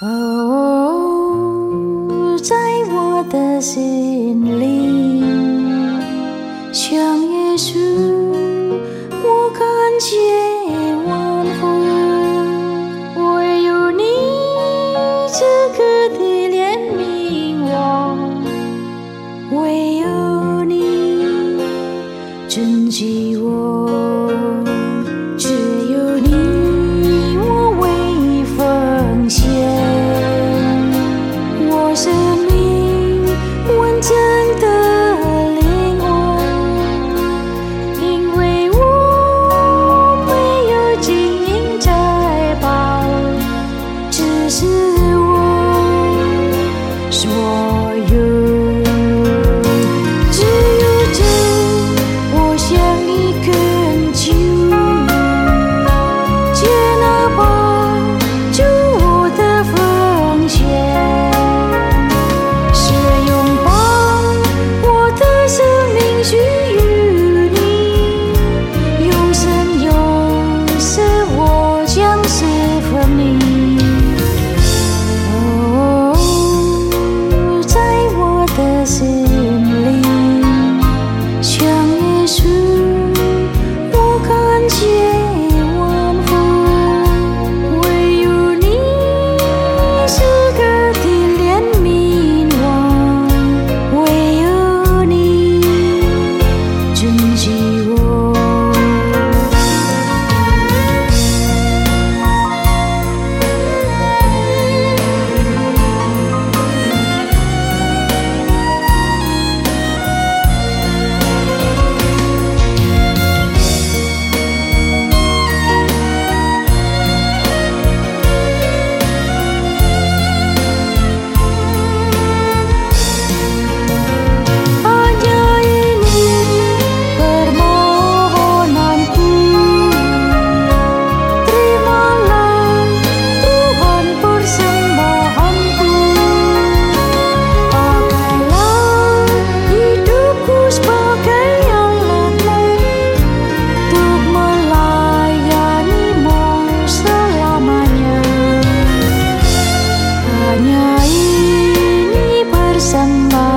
哦，在我的心里，像耶稣，我感觉万分福。唯有你赐给的怜悯我，唯有你珍惜我。decir. Nyai ini bersama.